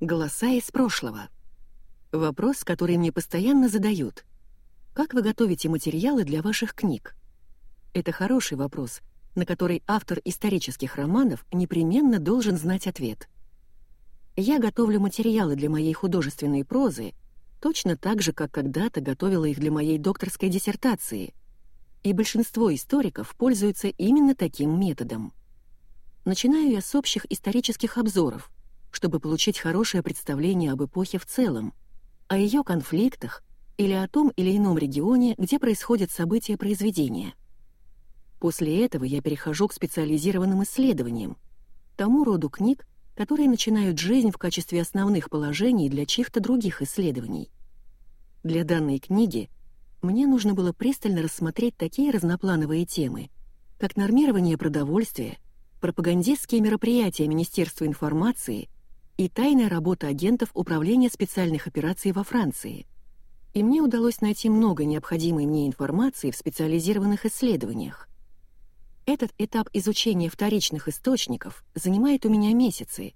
Голоса из прошлого. Вопрос, который мне постоянно задают. Как вы готовите материалы для ваших книг? Это хороший вопрос, на который автор исторических романов непременно должен знать ответ. Я готовлю материалы для моей художественной прозы точно так же, как когда-то готовила их для моей докторской диссертации, и большинство историков пользуются именно таким методом. Начинаю я с общих исторических обзоров, чтобы получить хорошее представление об эпохе в целом, о ее конфликтах или о том или ином регионе, где происходят события произведения. После этого я перехожу к специализированным исследованиям, тому роду книг, которые начинают жизнь в качестве основных положений для чьих-то других исследований. Для данной книги мне нужно было пристально рассмотреть такие разноплановые темы, как нормирование продовольствия, пропагандистские мероприятия Министерства информации и тайная работа агентов Управления специальных операций во Франции. И мне удалось найти много необходимой мне информации в специализированных исследованиях. Этот этап изучения вторичных источников занимает у меня месяцы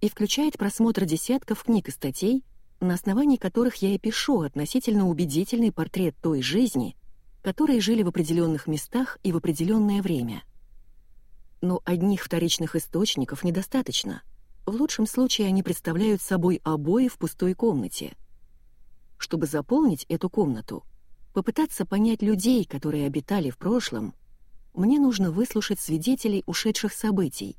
и включает просмотр десятков книг и статей, на основании которых я и пишу относительно убедительный портрет той жизни, которые жили в определенных местах и в определенное время. Но одних вторичных источников недостаточно. В лучшем случае они представляют собой обои в пустой комнате. Чтобы заполнить эту комнату, попытаться понять людей, которые обитали в прошлом — мне нужно выслушать свидетелей ушедших событий,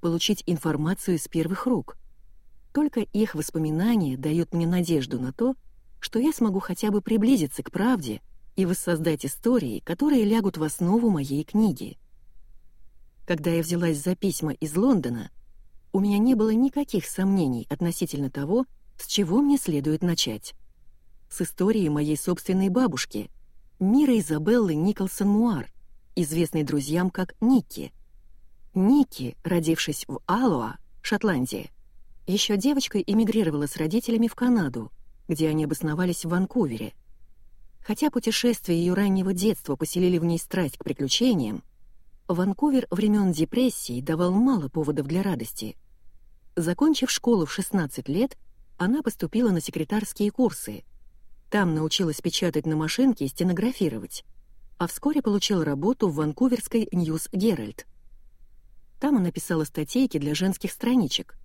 получить информацию из первых рук. Только их воспоминания дают мне надежду на то, что я смогу хотя бы приблизиться к правде и воссоздать истории, которые лягут в основу моей книги. Когда я взялась за письма из Лондона, у меня не было никаких сомнений относительно того, с чего мне следует начать. С истории моей собственной бабушки, Мира Изабеллы Николсон Муар — известный друзьям как Никки. Никки, родившись в Алуа, Шотландии, еще девочкой эмигрировала с родителями в Канаду, где они обосновались в Ванкувере. Хотя путешествия ее раннего детства поселили в ней страсть к приключениям, Ванкувер времен депрессии давал мало поводов для радости. Закончив школу в 16 лет, она поступила на секретарские курсы. Там научилась печатать на машинке и стенографировать а вскоре получила работу в ванкуверской Ньюс Геральд. Там она писала статейки для женских страничек.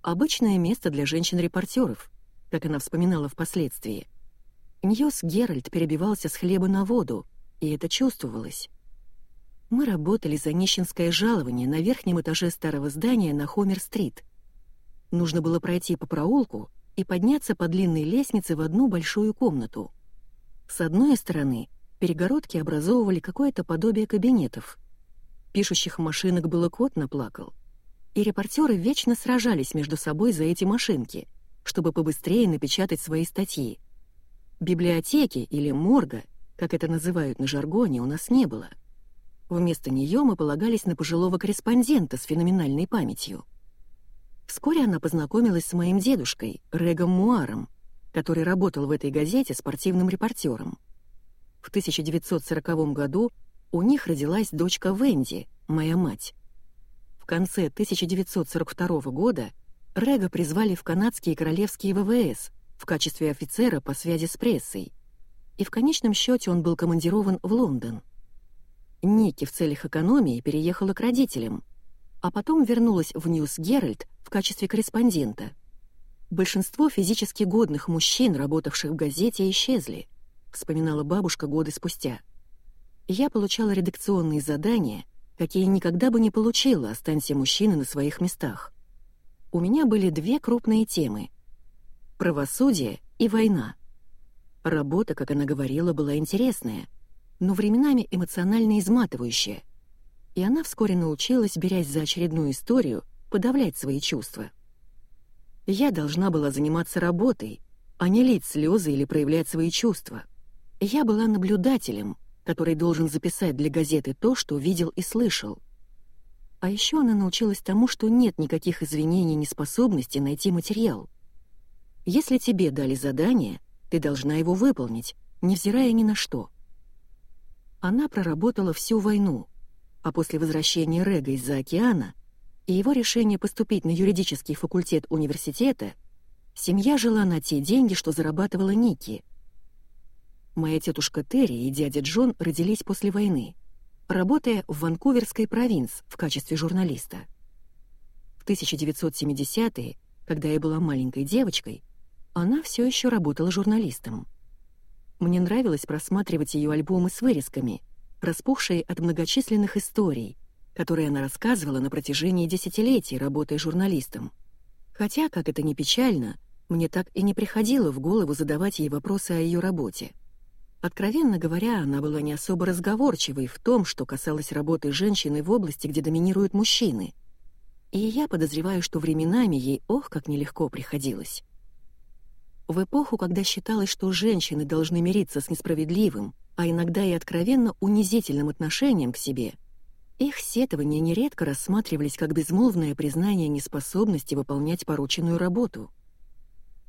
Обычное место для женщин-репортеров, как она вспоминала впоследствии. Ньюс Геральд перебивался с хлеба на воду, и это чувствовалось. Мы работали за нищенское жалование на верхнем этаже старого здания на Хомер-стрит. Нужно было пройти по проулку и подняться по длинной лестнице в одну большую комнату. С одной стороны — Перегородки образовывали какое-то подобие кабинетов. Пишущих машинок было кот наплакал. И репортеры вечно сражались между собой за эти машинки, чтобы побыстрее напечатать свои статьи. Библиотеки или морга, как это называют на жаргоне, у нас не было. Вместо нее мы полагались на пожилого корреспондента с феноменальной памятью. Вскоре она познакомилась с моим дедушкой, Регом Муаром, который работал в этой газете спортивным репортером. В 1940 году у них родилась дочка Венди, моя мать. В конце 1942 года Рега призвали в канадские королевские ВВС в качестве офицера по связи с прессой, и в конечном счете он был командирован в Лондон. Ники в целях экономии переехала к родителям, а потом вернулась в Ньюс Геральд в качестве корреспондента. Большинство физически годных мужчин, работавших в газете, исчезли — вспоминала бабушка годы спустя. Я получала редакционные задания, какие никогда бы не получила, останься мужчины на своих местах. У меня были две крупные темы — правосудие и война. Работа, как она говорила, была интересная, но временами эмоционально изматывающая, и она вскоре научилась, берясь за очередную историю, подавлять свои чувства. Я должна была заниматься работой, а не лить слезы или проявлять свои чувства. Я была наблюдателем, который должен записать для газеты то, что видел и слышал. А еще она научилась тому, что нет никаких извинений неспособности найти материал. Если тебе дали задание, ты должна его выполнить, невзирая ни на что. Она проработала всю войну, а после возвращения Рега из-за океана и его решение поступить на юридический факультет университета, семья жила на те деньги, что зарабатывала Ники. Моя тетушка Терри и дядя Джон родились после войны, работая в Ванкуверской провинции в качестве журналиста. В 1970-е, когда я была маленькой девочкой, она все еще работала журналистом. Мне нравилось просматривать ее альбомы с вырезками, распухшие от многочисленных историй, которые она рассказывала на протяжении десятилетий, работая журналистом. Хотя, как это ни печально, мне так и не приходило в голову задавать ей вопросы о ее работе. Откровенно говоря, она была не особо разговорчивой в том, что касалось работы женщины в области, где доминируют мужчины. И я подозреваю, что временами ей ох, как нелегко приходилось. В эпоху, когда считалось, что женщины должны мириться с несправедливым, а иногда и откровенно унизительным отношением к себе, их сетования нередко рассматривались как безмолвное признание неспособности выполнять порученную работу.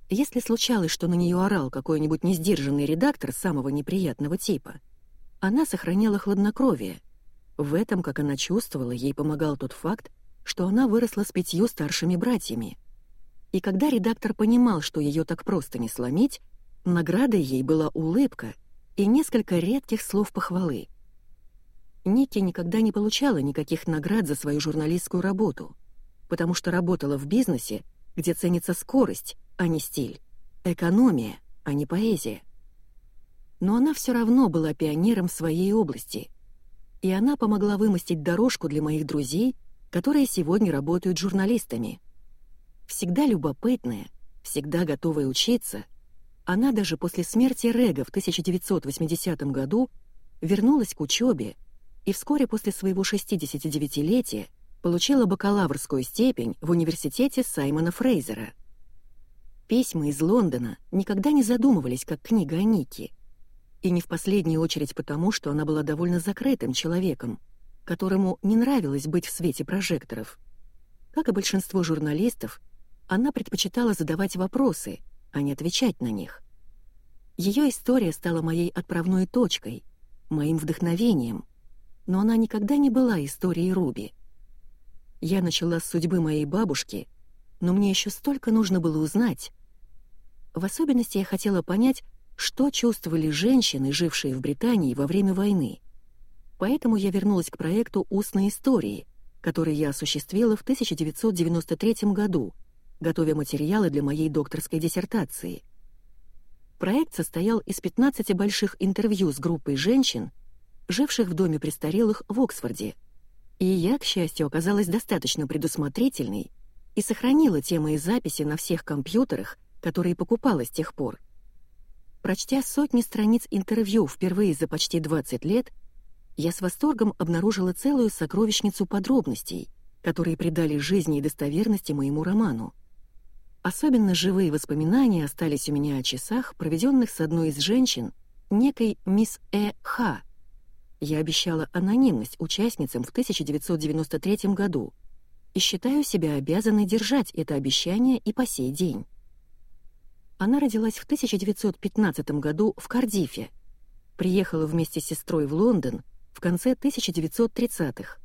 Если случалось, что на нее орал какой-нибудь несдержанный редактор самого неприятного типа, она сохраняла хладнокровие. В этом, как она чувствовала, ей помогал тот факт, что она выросла с пятью старшими братьями. И когда редактор понимал, что ее так просто не сломить, наградой ей была улыбка и несколько редких слов похвалы. Ники никогда не получала никаких наград за свою журналистскую работу, потому что работала в бизнесе, где ценится скорость, а не стиль, экономия, а не поэзия. Но она все равно была пионером своей области, и она помогла вымостить дорожку для моих друзей, которые сегодня работают журналистами. Всегда любопытная, всегда готовая учиться, она даже после смерти Рега в 1980 году вернулась к учебе и вскоре после своего 69-летия получила бакалаврскую степень в университете Саймона Фрейзера. Письма из Лондона никогда не задумывались как книга о Нике. И не в последнюю очередь потому, что она была довольно закрытым человеком, которому не нравилось быть в свете прожекторов. Как и большинство журналистов, она предпочитала задавать вопросы, а не отвечать на них. Ее история стала моей отправной точкой, моим вдохновением — но она никогда не была историей Руби. Я начала с судьбы моей бабушки, но мне еще столько нужно было узнать. В особенности я хотела понять, что чувствовали женщины, жившие в Британии во время войны. Поэтому я вернулась к проекту «Устные истории», который я осуществила в 1993 году, готовя материалы для моей докторской диссертации. Проект состоял из 15 больших интервью с группой женщин, живших в доме престарелых в Оксфорде. И я, к счастью, оказалась достаточно предусмотрительной и сохранила те мои записи на всех компьютерах, которые покупала с тех пор. Прочтя сотни страниц интервью впервые за почти 20 лет, я с восторгом обнаружила целую сокровищницу подробностей, которые придали жизни и достоверности моему роману. Особенно живые воспоминания остались у меня о часах, проведенных с одной из женщин, некой мисс Э. Ха, я обещала анонимность участницам в 1993 году и считаю себя обязанной держать это обещание и по сей день. Она родилась в 1915 году в Кардифе, приехала вместе с сестрой в Лондон в конце 1930-х.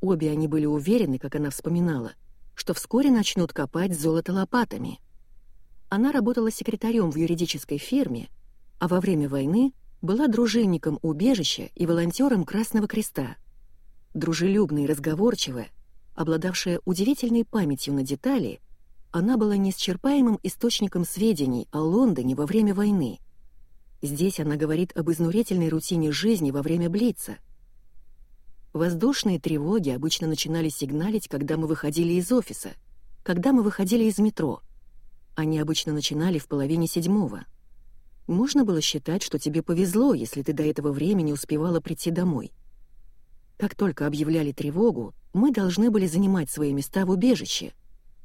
Обе они были уверены, как она вспоминала, что вскоре начнут копать золото лопатами. Она работала секретарем в юридической фирме, а во время войны была дружинником убежища и волонтером Красного Креста. Дружелюбная и разговорчивая, обладавшая удивительной памятью на детали, она была неисчерпаемым источником сведений о Лондоне во время войны. Здесь она говорит об изнурительной рутине жизни во время Блица. Воздушные тревоги обычно начинали сигналить, когда мы выходили из офиса, когда мы выходили из метро. Они обычно начинали в половине седьмого — можно было считать, что тебе повезло, если ты до этого времени успевала прийти домой. Как только объявляли тревогу, мы должны были занимать свои места в убежище,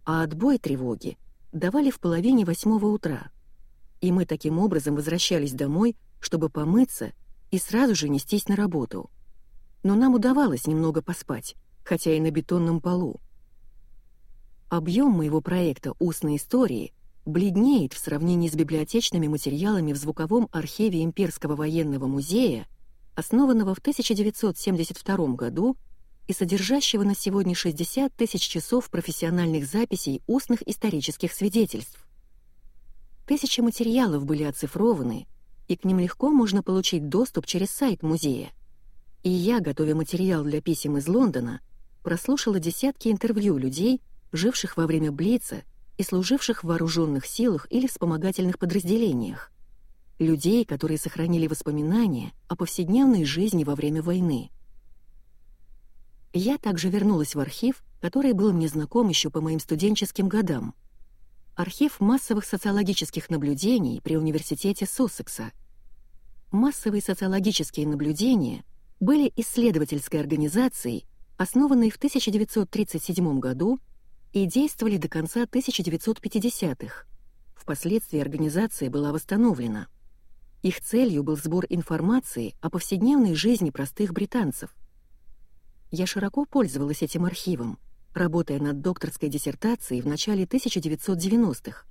а отбой тревоги давали в половине восьмого утра. И мы таким образом возвращались домой, чтобы помыться и сразу же нестись на работу. Но нам удавалось немного поспать, хотя и на бетонном полу. Объем моего проекта «Устные истории» бледнеет в сравнении с библиотечными материалами в звуковом архиве Имперского военного музея, основанного в 1972 году и содержащего на сегодня 60 тысяч часов профессиональных записей устных исторических свидетельств. Тысячи материалов были оцифрованы, и к ним легко можно получить доступ через сайт музея. И я, готовя материал для писем из Лондона, прослушала десятки интервью людей, живших во время Блица и служивших в вооруженных силах или вспомогательных подразделениях. Людей, которые сохранили воспоминания о повседневной жизни во время войны. Я также вернулась в архив, который был мне знаком еще по моим студенческим годам. Архив массовых социологических наблюдений при университете Суссекса. Массовые социологические наблюдения были исследовательской организацией, основанной в 1937 году и действовали до конца 1950-х. Впоследствии организация была восстановлена. Их целью был сбор информации о повседневной жизни простых британцев. Я широко пользовалась этим архивом, работая над докторской диссертацией в начале 1990-х,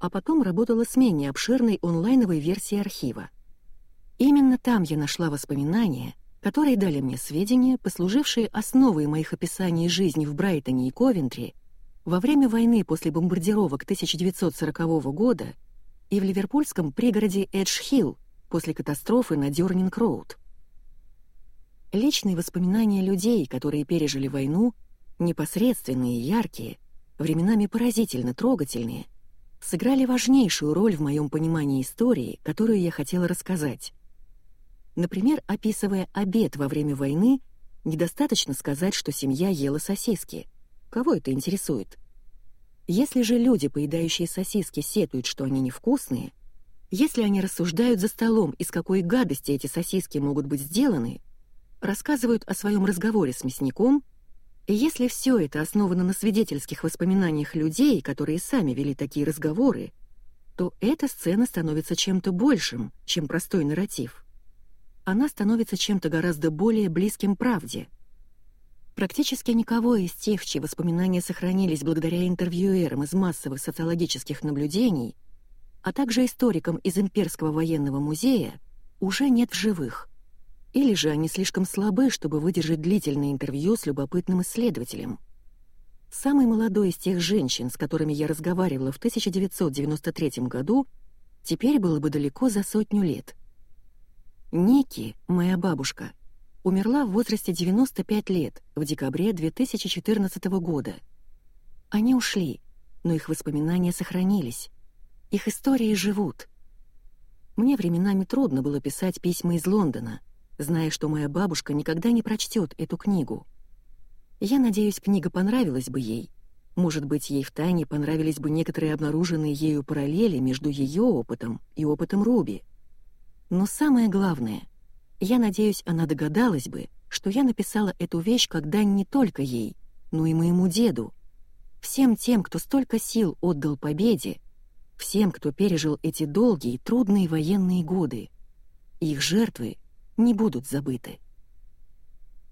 а потом работала с менее обширной онлайновой версией архива. Именно там я нашла воспоминания, которые дали мне сведения, послужившие основой моих описаний жизни в Брайтоне и Ковентри во время войны после бомбардировок 1940 года и в ливерпульском пригороде Эдж-Хилл после катастрофы на Дёрнинг-Роуд. Личные воспоминания людей, которые пережили войну, непосредственные, яркие, временами поразительно трогательные, сыграли важнейшую роль в моем понимании истории, которую я хотела рассказать. Например, описывая обед во время войны, недостаточно сказать, что семья ела сосиски. Кого это интересует? Если же люди, поедающие сосиски, сетуют, что они невкусные, если они рассуждают за столом, из какой гадости эти сосиски могут быть сделаны, рассказывают о своем разговоре с мясником, и если все это основано на свидетельских воспоминаниях людей, которые сами вели такие разговоры, то эта сцена становится чем-то большим, чем простой нарратив она становится чем-то гораздо более близким правде. Практически никого из тех, чьи воспоминания сохранились благодаря интервьюерам из массовых социологических наблюдений, а также историкам из Имперского военного музея, уже нет в живых. Или же они слишком слабы, чтобы выдержать длительное интервью с любопытным исследователем. Самый молодой из тех женщин, с которыми я разговаривала в 1993 году, теперь было бы далеко за сотню лет — Ники, моя бабушка, умерла в возрасте 95 лет в декабре 2014 года. Они ушли, но их воспоминания сохранились. Их истории живут. Мне временами трудно было писать письма из Лондона, зная, что моя бабушка никогда не прочтет эту книгу. Я надеюсь, книга понравилась бы ей. Может быть, ей втайне понравились бы некоторые обнаруженные ею параллели между ее опытом и опытом Руби — но самое главное, я надеюсь, она догадалась бы, что я написала эту вещь как дань не только ей, но и моему деду, всем тем, кто столько сил отдал победе, всем, кто пережил эти долгие, трудные военные годы. Их жертвы не будут забыты.